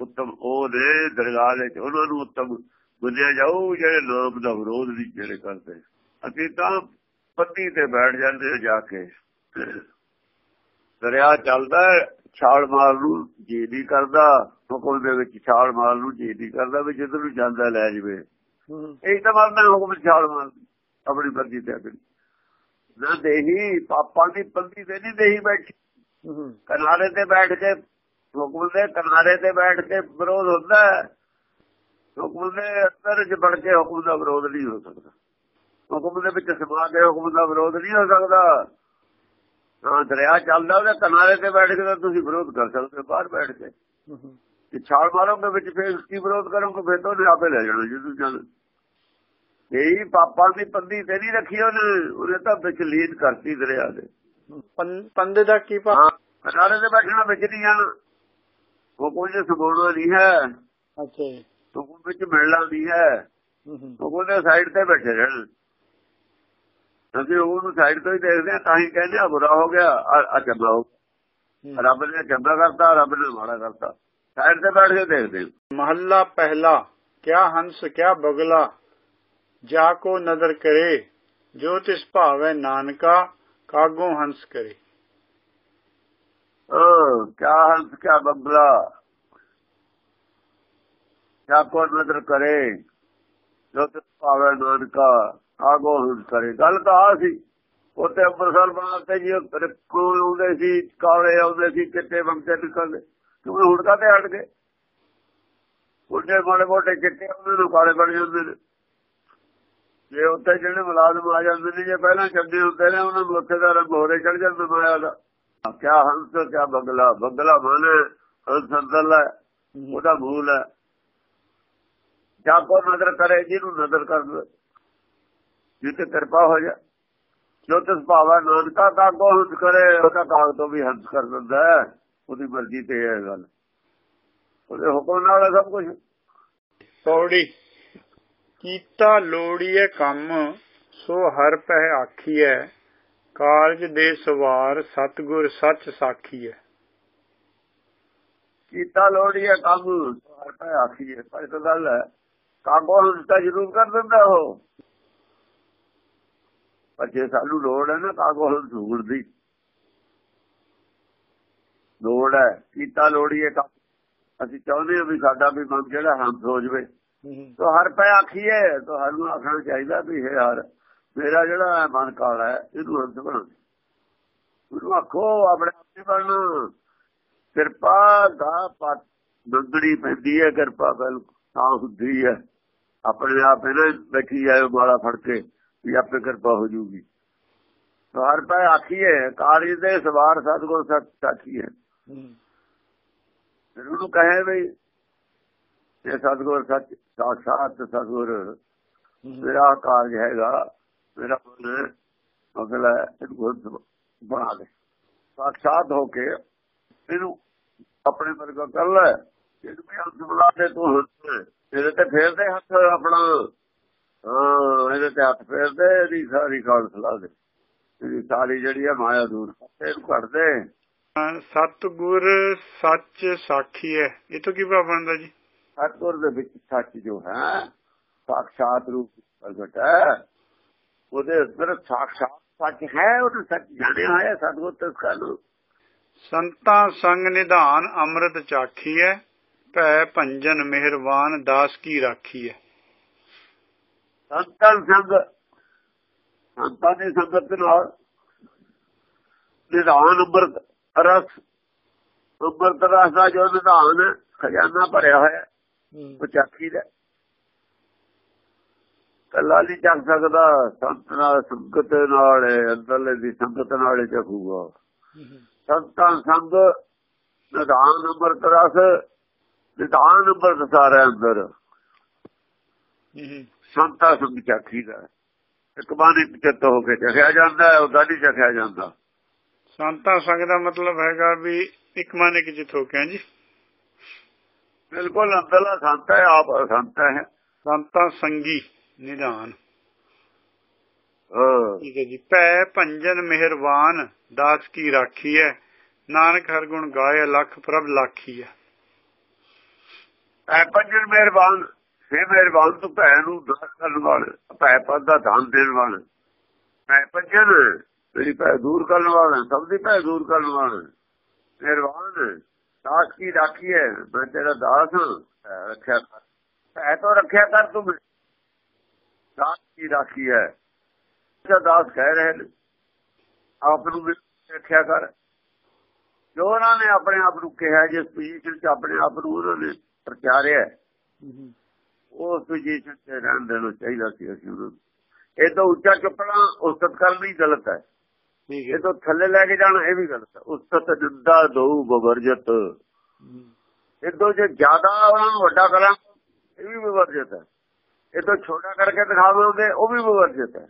ਉੱਤਮ ਉਹ ਦੇ ਦਰਗਾਹ ਦੇ ਉਹਨਾਂ ਨੂੰ ਉੱਤਮ ਬੁੱਝਿਆ ਜਾਊ ਜਿਹੜੇ ਨਾਮ ਦਾ ਵਿਰੋਧ ਨਹੀਂ ਜਿਹੜੇ ਕਰਦੇ। ਅਸੀਂ ਤਾਂ ਪੱਤੀ ਤੇ ਬੈਠ ਜਾਂਦੇ ਜਾ ਕੇ। ਦਰਿਆ ਚੱਲਦਾ ਛਾਲ ਮਾਰ ਨੂੰ ਜੀ ਨਹੀਂ ਕਰਦਾ। ਹੁਕਮ ਦੇ ਵਿੱਚ ਛਾਲ ਮਾਰ ਨੂੰ ਜੀ ਨਹੀਂ ਕਰਦਾ ਵੀ ਜਿੱਧਰ ਨੂੰ ਜਾਂਦਾ ਲੈ ਜਵੇ। ਇਹ ਤਾਂ ਮਰਨਾ ਹੁਕਮ ਛਾਲ ਮਾਰ ਆਪਣੀ ਮਰਜ਼ੀ ਤੇ ਅਗਲੀ ਨਾ ਦੇਹੀ ਪਾਪਾਂ ਦੀ ਪੰਦੀ ਤੇ ਨਹੀਂ ਦੇਹੀ ਬੈਠੀ। ਕਿਨਾਰੇ ਤੇ ਬੈਠ ਕੇ ਹੁਕਮ ਦੇ ਕਿਨਾਰੇ ਤੇ ਬੈਠ ਕੇ ਵਿਰੋਧ ਹੁੰਦਾ ਹੁਕਮ ਦੇ ਅੰਦਰ ਚ ਬੜ ਕੇ ਹੁਕਮ ਦਾ ਵਿਰੋਧ ਨਹੀਂ ਹੋ ਸਕਦਾ। ਹੁਕਮ ਦੇ ਵਿੱਚ ਸਮਾ ਕੇ ਹੁਕਮ ਦਾ ਵਿਰੋਧ ਨਹੀਂ ਹੋ ਸਕਦਾ। ਹਾਂ ਦਰਿਆ ਚੱਲਦਾ ਉਹਦੇ ਕਿਨਾਰੇ ਤੇ ਬੈਠ ਕੇ ਤੁਸੀਂ ਵਿਰੋਧ ਕਰ ਸਕਦੇ ਹੋ ਬਾਹਰ ਬੈਠ ਕੇ। ਜੇ ਛਾਲ ਮਾਰੋਗੇ ਵਿੱਚ ਫੇਰ ਕੀ ਵਿਰੋਧ ਕਰੋਗੇ? ਫਿਰ ਤਾਂ ਆਪੇ ਲੈ ਜਾਣਾ ਜਦੋਂ ਚੱਲ ਇਹੀ ਪਾਪਾਂ ਦੀ ਪੰਦੀ ਤੇ ਨਹੀਂ ਰੱਖੀ ਉਹਨੇ। ਉਹਨੇ ਤਾਂ ਵਿੱਚ ਲੀਨ ਕਰਤੀ ਦਰਿਆ ਦੇ। ਪੰਦੇ ਦਾ ਕੀ ਭਾਵ ਸਾਰੇ ਦੇ ਬੈਠਣਾ ਵਿੱਚ ਨਹੀਂ ਜਾਣਾ ਉਹ ਕੋਈ ਸਬੋਰਡ ਨਹੀਂ ਹੈ। ਅੱਛਾ ਤੂੰ ਵਿੱਚ ਮਿਲ ਲਾਉਂਦੀ ਹੈ। ਉਹ ਦੇ ਸਾਈਡ ਤੇ ਬੈਠੇ ਰਹਿਣ। ਅਸੀਂ ਉਹਨੂੰ ਸਾਈਡ ਤੋਂ ਹੀ ਦੇਖਦੇ ਆ ਤਾਂ ਹੀ ਕਹਿੰਦੇ ਆ ਬੁਰਾ ਹੋ ਗਿਆ। ਆ ਚੰਗਾ ਹੋ ਰੱਬ ਨੇ ਚੰਗਾ ਕਰਤਾ ਰੱਬ ਨੇ ਮਾੜਾ ਕਰਤਾ। ਸਾਈਡ ਤੇ ਬੈਠ ਕੇ ਦੇਖਦੇ ਮਹੱਲਾ ਪਹਿਲਾ ਕਿਆ ਹੰਸ ਕਿਆ ਬਗਲਾ ਜਾ ਕੋ ਨਜ਼ਰ ਕਰੇ ਜੋ ਤਿਸ ਭਾਵੇਂ ਨਾਨਕਾ ਕਾਗੋਂ ਹੰਸ ਕਰੇ? ਓ, ਕਿਆ ਹੰਸ, ਕਿਆ ਬੱਬਲਾ? ਕਿਆ ਕੋਟ ਨਦਰ ਕਰੇ? ਜੋ ਤੇ ਭਾਵੇਂ ਦੋਨ ਕਾ ਕਾਗੋਂ ਹੰਸ ਕਰੇ? ਗੱਲ ਤਾਂ ਆ ਸੀ ਉੱਤੇ ਅੰਮ੍ਰਿਤਸਰ ਬਾਤੇ ਜੀ ਕੋਲ ਆਉਂਦੇ ਸੀ, ਕਾਲੇ ਆਉਂਦੇ ਸੀ ਕਿੱਤੇ ਬੰਦੇ ਨਿਕਲਦੇ। ਹੁਣ ਹੁੜਕਾ ਤੇ ਅੜ ਗਏ? ਉਹਨੇ ਮਾੜੇ ਮੋਟੇ ਕਿੱਤੇ ਉਹਨਾਂ ਨੂੰ, ਕਾਲੇ ਬਣ ਜਾਂਦੇ ਨੇ। ਜੇ ਉੱਥੇ ਜਿਹੜੇ ਮੁਲਾਜ਼ਮ ਆ ਜਾਂਦੇ ਨੇ, ਜੇ ਪਹਿਲਾਂ ਚੰਗੇ ਹੁੰਦੇ ਨੇ, ਉਹਨਾਂ ਨੂੰ ਉੱਥੇ ਦਾ ਰੰਗ ਹੋਰੇ ਚੜ ਜਾਂਦਾ ਮਾਇਆ ਦਾ। ਕਿਆ ਹੰਸ, ਕਿਆ ਬਗਲਾ। ਬਗਲਾ ਮਨ ਹੰਸ ਅੰਦਰਲਾ ਉਹਦਾ ਮੂਲ ਹੈ। ਜਾਂ ਕੋ ਨਜ਼ਰ ਕਰੇ, ਜਿਹਨੂੰ ਨਜ਼ਰ ਕਰ ਜਿੱਤੇ ਕਿਰਪਾ ਹੋ ਜਾ। ਜੋ ਤਿਸ ਭਾਵਾ ਨਾਨਕਾ ਕਾ ਕੋ ਹੰਸ ਕਰੇ, ਉਹਦਾ ਕਾਗ ਤੋਂ ਵੀ ਹੰਸ ਕਰ ਦਿੰਦਾ ਹੈ। ਉਹਦੀ ਮਰਜ਼ੀ ਤੇ ਇਹ ਗੱਲ। ਉਹਦੇ ਹੁਕਮ ਨਾਲ ਹੈ ਸਭ ਕੁਝ पौड़ी ਕੀਤਾ ਲੋੜੀਏ ਕੰਮ, ਸੋ ਹਰ ਪਹਿ ਆਖੀਐ, ਕਾਰਜ ਦੇ ਸਵਾਰ ਸਤਗੁਰ ਸੱਚ ਸਾਖੀਐ। ਕੀਤਾ ਲੋੜੀਏ ਕੰਮ ਹਰ ਪਹਿ ਆਖੀਐ ਸੱਚ ਗੱਲ ਹੈ ਕਾਗੋ ਤਾਂ ਜ਼ਰੂਰ ਕਰ ਦਿੰਦਾ ਉਹ। ਪਰ ਜੇ ਸਾਨੂੰ ਲੋੜ ਹੈ ਨਾ ਕਾਗੋ ਜ਼ਰੂਰ ਦੀ। ਲੋੜ ਹੈ, ਕੀਤਾ ਲੋੜੀਏ ਕੰਮ। ਅਸੀਂ ਚਾਹੁੰਦੇ ਹਾਂ ਵੀ ਸਾਡਾ ਵੀ ਮਨ ਜਿਹੜਾ ਹੰਸ ਹੋ ਜਵੇ। ਤੋ ਹਰ ਪੈ ਆਖੀਏ ਤੋ ਹਰ ਨੂੰ ਆਖਣਾ ਚਾਹੀਦਾ ਵੀ ਹੈ ਹਰ ਮੇਰਾ ਜਿਹੜਾ ਮਨ ਕਾਲਾ ਹੈ ਇਹਨੂੰ ਹੰਸ ਬਣਾ ਉਹਨੂੰ ਆਖੋ ਆਪਣੇ ਆਪ ਹੀ ਬਣਨਾ। ਕਿਰਪਾ ਦਾ ਪਤ ਦੁੱਧੜੀ ਪੈਂਦੀ ਹੈ ਕਿਰਪਾ ਬਲ ਤਾਂ ਹੁੰਦੀ ਹੈ। ਆਪਣੇ ਆਪ ਇਹਨੇ ਬੈਠੀ ਜਾਏ ਮਾਲਾ ਫੜ ਕੇ ਵੀ ਆਪੇ ਕਿਰਪਾ ਹੋ ਜੂਗੀ। ਹਰ ਪੈ ਆਖੀਏ ਕਾਰਜ ਦੇ ਸਵਾਰ ਸਤਗੁਰ ਸੱਚ ਸਾਖੀਏ ਫਿਰ ਉਹਨੂੰ ਕਹੇ ਵੀ ਇਹ ਸਤਗੁਰ ਸੱਚ ਸਾਖਾਤ ਸਤਗੁਰ ਮੇਰਾ ਕਾਰਜ ਹੈਗਾ ਮੇਰਾ ਮਨ ਅਗਲਾ ਇਹਨੂੰ ਬਣਾ ਦੇ। ਸਾਖਾਤ ਹੋ ਕੇ ਇਹਨੂੰ ਆਪਣੇ ਵਰਗਾ ਕਰ ਲੈ। ਇਹਨੂੰ ਵੀ ਹੱਥ ਬੁਲਾ ਦੇ ਤੂੰ। ਇਹਦੇ ਤੇ ਫੇਰਦੇ ਹੱਥ ਆਪਣਾ। ਹਾਂ ਇਹਦੇ ਤੇ ਹੱਥ ਫੇਰਦੇ ਇਹਦੀ ਸਾਰੀ ਕਾਲ ਸਲਾ ਦੇ। ਇਹਦੀ ਸਾਰੀ ਜਿਹੜੀ ਹੈ ਮਾਇਆ ਦੂਰ ਇਹਨੂੰ ਕੱਢ ਦੇ। ਸਤਗੁਰ ਸੱਚ ਸਾਖੀਐ ਇਹ ਤੋਂ ਕੀ ਭਾਵ ਬਣਦਾ ਜੀ? ਸਤਗੁਰ ਦੇ ਵਿੱਚ ਸੱਚ ਜੋ ਹੈ ਸਾਖਾਤ ਰੂਪ ਪ੍ਰਗਟ ਹੈ ਉਹਦੇ ਅੰਦਰ ਸਾਖਾਤ ਸੱਚ ਹੈ ਉਹ ਸੱਚ ਜਾਣਿਆ ਹੋਇਆ ਸਤਗੁਰ ਤਸਕਾ ਨੂੰ। ਸੰਤਾਂ ਸੰਗ ਨਿਧਾਨ ਅੰਮ੍ਰਿਤ ਚਾਖੀਐ ਭੈ ਭੰਜਨ ਮਿਹਰਬਾਨ ਦਾਸ ਕੀ ਰਾਖੀਐ। ਸੰਤਾਂ ਸੰਗ ਸੰਤਾਂ ਦੀ ਸੰਗਤ ਨਾਲ ਨਿਧਾਨ ਅੰਮ੍ਰਿਤ ਰਸ ਅੰਮ੍ਰਿਤ ਰਸ ਦਾ ਜੋ ਨਿਧਾਨ ਹੈ, ਖਜ਼ਾਨਾ ਭਰਿਆ ਹੋਇਆ ਉਹ ਦਾ ਕੱਲਾ ਨਹੀਂ ਚੱਕ ਸਕਦਾ ਸੰਤ ਨਾਲ ਸੰਗਤ ਨਾਲ ਅੰਦਰਲੇ ਦੀ ਸੰਗਤ ਨਾਲ ਚੱਕੂਗਾ। ਸੰਤਾਂ ਸੰਗ ਨਿਧਾਨ ਅੰਮ੍ਰਿਤ ਰਸ ਨਿਧਾਨ ਅੰਮ੍ਰਿਤ ਸਾਰੇ ਅੰਦਰ। ਸੰਤਾਂ ਸੰਗ ਚਾਖੀ ਦਾ ਇੱਕ ਬਾਣੀ ਚਿੱਤ ਹੋ ਕੇ ਚਖਿਆ ਜਾਂਦਾ ਹੈ ਉਹਦਾ ਨਹੀਂ ਚਖਿਆ ਜਾਂਦਾ। ਸੰਤਾਂ ਸੰਗ ਦਾ ਮਤਲਬ ਹੈਗਾ ਵੀ ਇੱਕ ਮਾਨੇ ਕਿ ਜਿੱਥ ਹੋ ਕੇ ਜੀ? ਬਿਲਕੁਲ ਅੰਦਰਲਾ ਸੰਤ ਹੈ ਆਪ ਸੰਤ ਹੈ। ਸੰਤਾਂ ਸੰਗੀ ਨਿਧਾਨ। ਹਾਂ। ਠੀਕ ਹੈ ਜੀ। ਭੈ ਭੰਜਨ ਮਿਹਰਬਾਨ ਦਾਸ ਕੀ ਰਾਖੀ ਹੈ। ਨਾਨਕ ਹਰ ਗੁਣ ਗਾਏ ਲੱਖ ਪ੍ਰਭ ਲਾਖੀ ਹੈ। ਐ ਪੰਜਨ ਮਿਹਰਬਾਨ ਸੇ ਮਿਹਰਬਾਨ ਤੂੰ ਭੈ ਨੂੰ ਦਾਸ ਕਰਨ ਵਾਲੇ ਭੈ ਪਦ ਦਾ ਧਨ ਦੇਣ ਵਾਲੇ। ਭੈ ਪੰਜਨ ਤੇਰੀ ਭੈ ਦੂਰ ਕਰਨ ਵਾਲਾ ਸਭ ਦੀ ਭੈ ਦੂਰ ਕਰਨ ਵਾਲਾ। ਮਿਹਰਬਾਨ ਦਾਸ ਕੀ ਰਾਖੀ ਹੈ? ਮੈਂ ਤੇਰਾ ਦਾਸ ਰੱਖਿਆ ਕਰ। ਤੋਂ ਰੱਖਿਆ ਕਰ ਤੂੰ ਦਾਸ ਕੀ ਰਾਖੀ ਹੈ? ਜਿਹੜਾ ਦਾਸ ਕਹਿ ਰਹੇ ਨੇ। ਆਪ ਨੂੰ ਵੀ ਰੱਖਿਆ ਕਰ। ਜੋ ਉਹਨਾਂ ਨੇ ਆਪਣੇ ਆਪ ਨੂੰ ਕਿਹਾ ਜਿਸ ਪੋਜੀਸ਼ਨ 'ਚ ਆਪਣੇ ਆਪ ਨੂੰ ਉਹਨਾਂ ਨੇ ਪ੍ਰਚਾਰਿਆ, ਉਹ ਪੋਜੀਸ਼ਨ 'ਤੇ ਰਹਿਣ ਦੇਣਾ ਚਾਹੀਦਾ ਸੀ ਅਸੀਂ ਉਹਨਾਂ ਨੂੰ। ਇਹ ਤਾਂ ਉੱਚਾ ਚੁੱਕਣਾ ਉਸਤਤ ਕਰਨੀ ਗਲਤ ਹੈ। ਇਹ ਹੈ। ਤੋਂ ਥੱਲੇ ਲੈ ਕੇ ਜਾਣਾ ਇਹ ਵੀ ਗਲਤ ਹੈ ਉਸਤਤ ਨਿੰਦਾ ਦੋ ਬਵਰਜਤ ਇਹ ਤੋਂ ਜੇ ਜ਼ਿਆਦਾ ਉਹਨਾਂ ਨੂੰ ਵੱਡਾ ਕਰਾਂ ਇਹ ਵੀ ਬਵਰਜਤ ਹੈ। ਇਹ ਤੋਂ ਛੋਟਾ ਕਰਕੇ ਦਿਖਾਵਾਂਗੇ ਉਹ ਵੀ ਬਵਰਜਤ ਹੈ।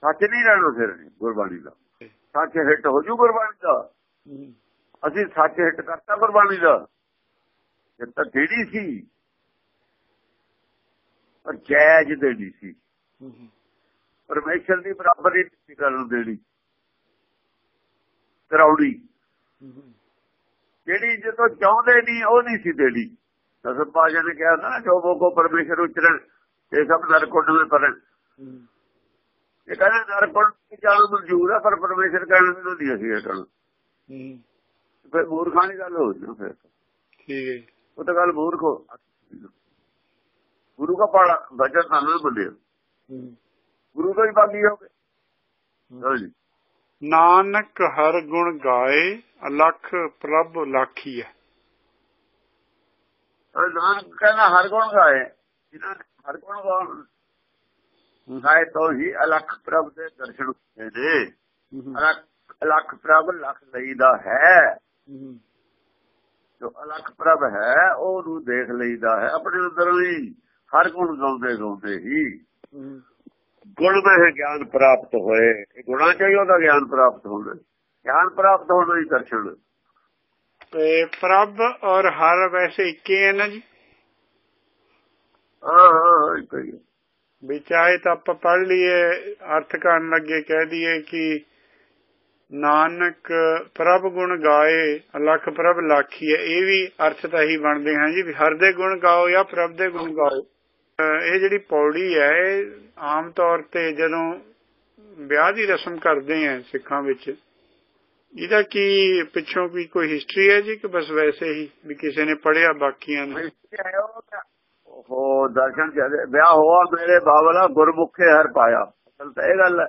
ਸੱਚ ਨਹੀਂ ਰਹਿਣਾ ਫਿਰ ਗੁਰਬਾਣੀ ਦਾ। ਸੱਚ ਹਿੱਟ ਹੋ ਜੂ ਗੁਰਬਾਣੀ ਦਾ। ਅਸੀਂ ਸੱਚ ਹਿੱਟ ਕਰਤਾ ਗੁਰਬਾਣੀ ਦਾ। ਇਹ ਤਾਂ ਦੇੜੀ ਸੀ। ਪਰ ਜਾਇਜ਼ ਦੇੜੀ ਸੀ। ਪਰਮੇਸ਼ਰ ਦੀ ਬਰਾਬਰੀ ਨਹੀਂ ਕਰਨ ਦੇਣੀ। ਕਰਾਉਣੀ ਹੂੰ, ਜਿਹੜੀ ਜਦੋਂ ਚਾਹੁੰਦੇ ਨਹੀਂ ਉਹ ਨਹੀਂ ਸੀ ਦੇਣੀ। ਦਸਮ ਪਾਸ਼ਾ ਨੇ ਕਿਹਾ ਨਾ ਜੋ ਬੋਕੋ ਪਰਮੇਸ਼ਰ ਉਚਰਨ ਇਹ ਸਭ ਨਰਕੁੰਡ ਵਿੱਚ ਪਰਨ ਇਹ ਕਹਿੰਦੇ ਨਰਕੁੰਡ ਜਾਣ ਮਨਜ਼ੂਰ ਹੈ ਪਰ ਪਰਮੇਸ਼ਰ ਕਹਿਣ ਨੂੰ ਨਹੀਂ ਅਸੀਂ ਇਹ ਕਰਨਾ ਫਿਰ ਮੂਰਖਾਂ ਦੀ ਗੱਲ ਹੋ ਜੂ ਫਿਰ। ਠੀਕ ਉਹ ਤਾਂ ਗੱਲ ਮੂਰਖ ਗੁਰੂ ਦਾ ਪਾੜਾ ਵਜਨ ਤਾਂ ਨਾ ਬੰਦੇ ਹੂੰ। ਗੁਰੂ ਤੋਂ ਹੀ ਬਾਗੀ ਹੋ ਗਏ। ਹਾਂਜੀ ਨਾਨਕ ਹਰ ਗੁਣ ਗਾਏ ਅਲਖ ਪ੍ਰਭ ਲਾਖੀਐ। ਨਾਨਕ ਕਹਿੰਦਾ ਹਰ ਗੁਣ ਗਾਏ। ਜਿਨ੍ਹਾਂ ਨੇ ਹਰ ਗੁਣ ਗਾਉਣ ਗਾਏ ਤੋਂ ਹੀ ਅਲਖ ਪ੍ਰਭ ਦੇ ਦਰਸ਼ਨ ਹੁੰਦੇ ਨੇ। ਹੂੰ, ਅਲਖ ਪ੍ਰਭ ਲਖ ਲਈਦਾ ਹੈ। ਜੋ ਅਲਖ ਪ੍ਰਭ ਹੈ ਉਹ ਨੂੰ ਦੇਖ ਲਈਦਾ ਹੈ। ਆਪਣੇ ਅੰਦਰ ਵੀ ਹਰ ਗੁਣ ਗਾਉਂਦੇ ਗਾਉਂਦੇ ਹੂੰ, ਗੁਣ ਵਿੱਚ ਗਿਆਨ ਪ੍ਰਾਪਤ ਹੋਏ। ਇਹ ਗੁਣਾ ਚ ਹੀ ਉਹਦਾ ਗਿਆਨ ਪ੍ਰਾਪਤ ਹੋਣਾ ਗਿਆਨ ਪ੍ਰਾਪਤ ਹੋਣਾ ਹੀ ਦਰਸ਼ਨ। ਤੇ ਪ੍ਰਭ ਔਰ ਹਰ ਵੈਸੇ ਇੱਕੇ ਹੈ ਨਾ ਜੀ? ਹਾਂ ਹਾਂ ਇੱਕ ਹੀ ਹੈ। ਵੀ ਚਾਹੇ ਤਾਂ ਆਪਾਂ ਪੜ੍ਹ ਲਈਏ ਅਰਥ ਕਰਨ ਲੱਗੇ ਕਹਿ ਦਈਏ ਕਿ ਨਾਨਕ ਪ੍ਰਭ ਗੁਣ ਗਾਏ ਅਲਖ ਪ੍ਰਭ ਲਾਖੀਏ ਇਹ ਵੀ ਅਰਥ ਤਾਂ ਹੀ ਬਣਦੇ ਹਨ ਜੀ ਵੀ ਹਰ ਦੇ ਗੁਣ ਗਾਓ ਜਾਂ ਪ੍ਰਭ ਦੇ ਗੁਣ ਗਾਓ। ਇਹ ਜਿਹੜੀ ਪੌੜੀ ਹੈ, ਇਹ ਆਮ ਤੌਰ ਤੇ ਜਦੋਂ ਵਿਆਹ ਦੀ ਰਸਮ ਕਰਦੇ ਆ ਸਿੱਖਾਂ ਵਿੱਚ, ਇਹਦਾ ਕੀ ਪਿੱਛੋਂ ਵੀ ਕੋਈ ਹਿਸਟਰੀ ਹੈ ਜੀ ਕਿ ਬਸ ਵੈਸੇ ਹੀ ਵੀ ਕਿਸੇ ਨੇ ਪੜਿਆ ਬਾਕੀਆਂ ਨੇ? ਉਹ ਦਰਸ਼ਨ ਜਦੇ ਵਿਆਹ ਹੋਆ, ਮੇਰੇ ਬਾਵਲਾ ਗੁਰਮੁਖੇ ਹਰ ਪਾਇਆ। ਅਸਲ ਤਾਂ ਇਹ ਗੱਲ ਹੈ।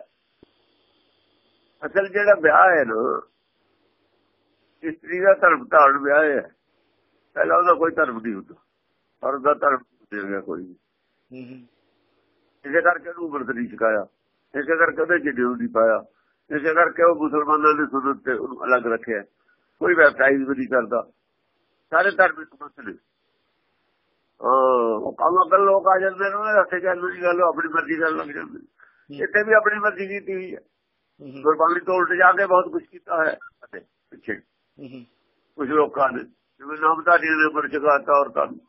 ਅਸਲ ਜਿਹੜਾ ਵਿਆਹ ਹੈ ਨਾ ਇਸਤਰੀ ਦਾ ਧਰਮ ਧਾਰਨ ਵਿਆਹ ਹੈ। ਪਹਿਲਾਂ ਉਹਦਾ ਕੋਈ ਧਰਮ ਨਹੀਂ ਹੁੰਦਾ। ਪਰ ਉਹਦਾ ਧਰਮ ਦੇ ਗਿਆ ਕੋਈ ਨਹੀਂ। ਇਸੇ ਕਰਕੇ ਉਹਨੂੰ ਵਰਤ ਨਹੀਂ ਸਿਖਾਇਆ। ਇਸੇ ਕਰਕੇ ਉਹਦੇ ਜਿੱਦਿਓ ਨਹੀਂ ਪਾਇਆ। ਇਸੇ ਕਰਕੇ ਉਹ ਮੁਸਲਮਾਨਾਂ ਦੇ ਸੁਨਤ ਤੇ ਉਹਨੂੰ ਅਲੱਗ ਰੱਖਿਆ। ਕੋਈ ਵੈਬਸਾਈਟ ਵੀ ਨਹੀਂ ਕਰਦਾ। ਸਾਰੇ ਧਰਮ ਇੱਕ ਮਤ ਨੇ। ਉਹ ਕੰਮ ਅਕਲ ਲੋਕ ਆ ਜਾਂਦੇ ਨੇ ਉਹਨਾਂ ਰਸਤੇ ਚੱਲ ਦੀ ਗੱਲ ਆਪਣੀ ਮਰਜ਼ੀ ਕਰਨ ਲੱਗ ਜਾਂਦੇ। ਇੱਥੇ ਵੀ ਆਪਣੀ ਮਰਜ਼ੀ ਕੀਤੀ ਹੋਈ ਹੈ। ਗੁਰਬਾਣੀ ਤੋਂ ਉਲਟ ਜਾ ਕੇ ਬਹੁਤ ਕੁਝ ਕੀਤਾ ਹੈ। ਅਤੇ ਪਿੱਛੇ ਕੁਝ ਲੋਕਾਂ ਨੇ ਜਿਵੇਂ ਨਾਮਧਾਰੀਆਂ ਨੇ ਉੱਪਰ ਚਗਾਤਾ ਔਰਤਾਂ ਨੂੰ।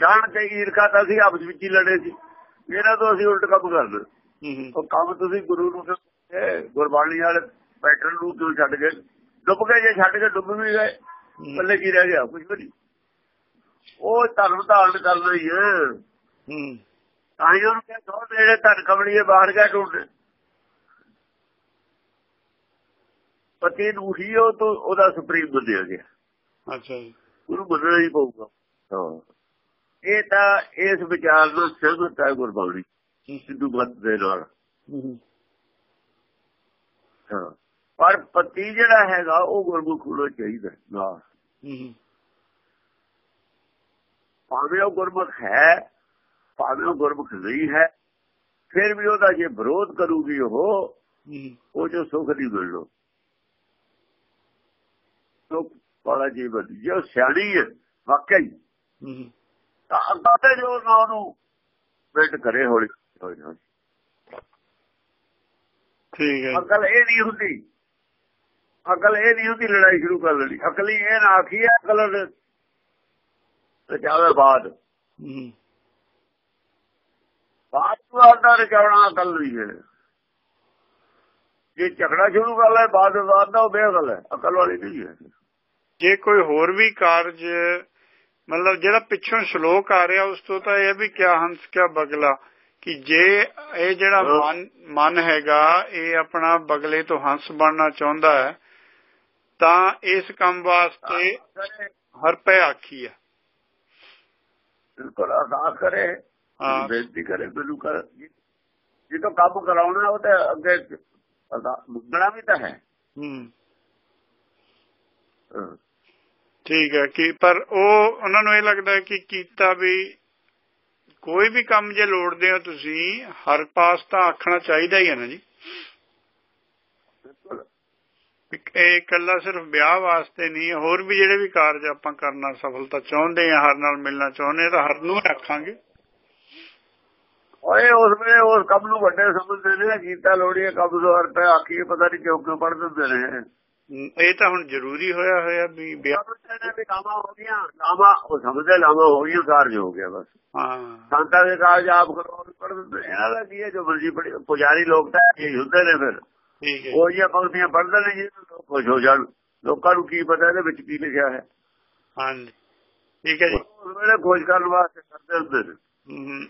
ਜਾਣ ਕੇ ਈਰਖਾ ਤਾਂ ਸੀ ਆਪਸ ਵਿੱਚ ਹੀ ਲੜੇ ਸੀ। ਇਹਨਾਂ ਤੋਂ ਅਸੀਂ ਉਲਟ ਕੰਮ ਕਰਦੇ। ਹੂੰ ਹੂੰ। ਉਹ ਕੰਮ ਤੁਸੀਂ ਗੁਰੂ ਨੂੰ ਗੁਰਬਾਣੀ ਵਾਲੇ ਪੈਟਰਨ ਨੂੰ ਕਿਉਂ ਛੱਡ ਗਏ? ਡੁੱਬ ਗਏ ਜੇ ਛੱਡ ਕੇ ਡੁੱਬ ਵੀ ਗਏ ਪੱਲੇ ਕੀ ਰਹਿ ਗਿਆ? ਕੁਝ ਵੀ ਨਹੀਂ। ਉਹ ਧਰਮ ਧਾਰਨ ਕਰਨਾ ਹੀ। ਹੈ। ਤਾਂ ਹੀ ਉਹਨੂੰ ਕਹਿੰਦੇ ਸੋ ਜਿਹੜੇ ਧਨ ਕਮੜੀਏ ਬਾਹਰ ਗਿਆ ਢੂੰਡੇ ਪਤੀ ਨੂੰ ਹੀ ਉਹ ਤੋਂ ਉਹਦਾ ਸੁਪਰੀਮ ਮੰਨਿਆ ਗਿਆ। ਅੱਛਾ ਜੀ। ਉਹਨੂੰ ਮੰਨਣਾ ਹੀ ਪਊਗਾ। ਹਾਂ। ਇਹ ਤਾਂ ਇਸ ਵਿਚਾਰ ਨਾਲ ਸਹਿਮਤ ਹੈ ਗੁਰਬਾਣੀ ਸਿੱਧੂ ਮਤ ਦੇ ਨਾਲ। ਹੂੰ। ਪਰ ਪਤੀ ਜਿਹੜਾ ਹੈਗਾ ਉਹ ਗੁਰਮੁਖ ਹੋਣਾ ਚਾਹੀਦਾ ਨਾਲ। ਭਾਵੇਂ ਉਹ ਗੁਰਮੁਖ ਹੈ ਭਾਵੇਂ ਉਹ ਗੁਰਮੁਖ ਨਹੀਂ ਹੈ ਫਿਰ ਵੀ ਉਹਦਾ ਜੇ ਵਿਰੋਧ ਕਰੂਗੀ ਉਹ ਉਹ ਜੋ ਸੁਖ ਨਹੀਂ ਮਿਲਣਾ। ਸੁਖ ਵਾਲਾ ਜੀਵਨ ਜੋ ਸਿਆਣੀ ਹੈ ਵਾਕਈ ਤਾਂ ਅੱਗਾ ਤੇ ਜੋ ਨਾ ਉਹਨੂੰ ਬਿਲਡ ਕਰੇ ਹੌਲੀ। ਠੀਕ ਹੈ ਅਕਲ ਇਹ ਨਹੀਂ ਹੁੰਦੀ। ਅਕਲ ਇਹ ਨਹੀਂ ਹੁੰਦੀ ਲੜਾਈ ਸ਼ੁਰੂ ਕਰ ਲੈਣੀ। ਅਕਲ ਹੀ ਇਹ ਨਾ ਆਖੀ ਹੈ ਅਕਲ ਤੇ ਜਾਵੇ ਬਾਅਦ। ਬਾਅਦ ਆਉਂਦਾ ਰਚਾਉਣਾ ਅਕਲ ਨਹੀਂ ਹੈ ਜੇ ਝਗੜਾ ਸ਼ੁਰੂ ਕਰ ਲੈ ਬਾਅਦ ਬਾਅਦ ਦਾ ਉਹ ਬੇਅਕਲ ਹੈ। ਅਕਲ ਵਾਲੀ ਨਹੀਂ ਹੈ। ਜੇ ਕੋਈ ਹੋਰ ਵੀ ਕਾਰਜ ਮਤਲਬ ਜਿਹੜਾ ਪਿੱਛੋਂ ਸ਼ਲੋਕ ਆ ਰਿਹਾ ਉਸ ਤੋਂ ਤਾਂ ਇਹ ਵੀ ਕਿਆ ਹੰਸ ਕਿਆ ਬਗਲਾ ਕਿ ਜੇ ਇਹ ਜਿਹੜਾ ਮਨ ਮਨ ਹੈਗਾ ਇਹ ਆਪਣਾ ਬਗਲੇ ਤੋਂ ਹੰਸ ਬਣਨਾ ਚਾਹੁੰਦਾ ਹੈ ਤਾਂ ਇਸ ਕੰਮ ਵਾਸਤੇ ਹਰ ਪੈ ਆਖੀ ਹੈ। ਬਿਲਕੁਲ ਅਰਦਾਸ ਕਰੇ ਹਾਂ। ਬੇਨਤੀ ਕਰੇ ਮੈਨੂੰ ਕਰ ਜਦੋਂ ਕੰਮ ਕਰਾਉਣਾ ਉਹ ਤੇ ਅੱਗੇ ਮੰਗਣਾ ਵੀ ਤਾਂ ਹੈ। ਹੂੰ। ਕੋਈ ਵੀ ਕੰਮ ਜੇ ਲੋੜਦੇ ਹੋ ਤੁਸੀਂ ਹਰ ਪਾਸ ਤਾਂ ਆਖਣਾ ਚਾਹੀਦਾ ਹੀ ਹੈ ਨਾ ਜੀ। ਵੀ ਇਹ ਇਕੱਲਾ ਸਿਰਫ ਵਿਆਹ ਵਾਸਤੇ ਨਹੀਂ ਹੋਰ ਵੀ ਜਿਹੜੇ ਵੀ ਕਾਰਜ ਆਪਾਂ ਕਰਨਾ ਸਫਲਤਾ ਚਾਹੁੰਦੇ ਆ ਹਰ ਨਾਲ ਮਿਲਣਾ ਚਾਹੁੰਦੇ ਆ ਤਾਂ ਹਰ ਨੂੰ ਆਖਾਂਗੇ ਓਏ ਉਸ ਵੇਲੇ ਉਸ ਕੰਮ ਨੂੰ ਵੱਡੇ ਸਮਝਦੇ ਨੇ ਕੀਤਾ ਲੋੜੀਏ ਕੰਮ ਦੋ ਰੁਪਏ ਆਖੀਏ ਪਤਾ ਨਹੀਂ ਕਿਉਂ ਕਿਉਂ ਪੜ ਦਿੰਦੇ ਨੇ। ਇਹ ਤਾਂ ਹੁਣ ਜ਼ਰੂਰੀ ਹੋਇਆ ਹੋਇਆ ਵੀ ਲਾਵਾਂ ਹੋ ਗਈਆਂ ਲਾਵਾਂ ਉਹ ਸਮਝਦੇ ਲਾਵਾਂ ਹੋ ਗਈਆਂ ਕਾਰਜ ਹੋ ਗਿਆ ਬਸ। ਹਾਂ। ਸੰਤਾਂ ਦੇ ਕਾਰਜ ਆਪ ਕਰੋ ਦਿੰਦੇ ਇਹਨਾਂ ਦਾ ਕੀ ਹੈ ਜੋ ਮਰਜ਼ੀ ਪੁਜਾਰੀ ਲੋਕ ਤਾਂ ਇਹ ਹੁੰਦੇ ਨੇ ਫਿਰ। ਠੀਕ ਹੈ। ਉਹ ਜਿਹੀਆਂ ਪੰਕਤੀਆਂ ਪੜ੍ਹਦੇ ਨੇ ਜੀ ਲੋਕ ਖੁਸ਼ ਹੋ ਜਾਣ। ਲੋਕਾਂ ਨੂੰ ਕੀ ਪਤਾ ਇਹਦੇ ਵਿੱਚ ਕੀ ਲਿਖਿਆ ਹੈ। ਹਾਂਜੀ। ਠੀਕ ਹੈ ਜੀ। ਵੇਲੇ ਖੋਜ ਕਰਨ ਵਾਸਤੇ ਕਰਦੇ ਹੁੰਦੇ ਨੇ।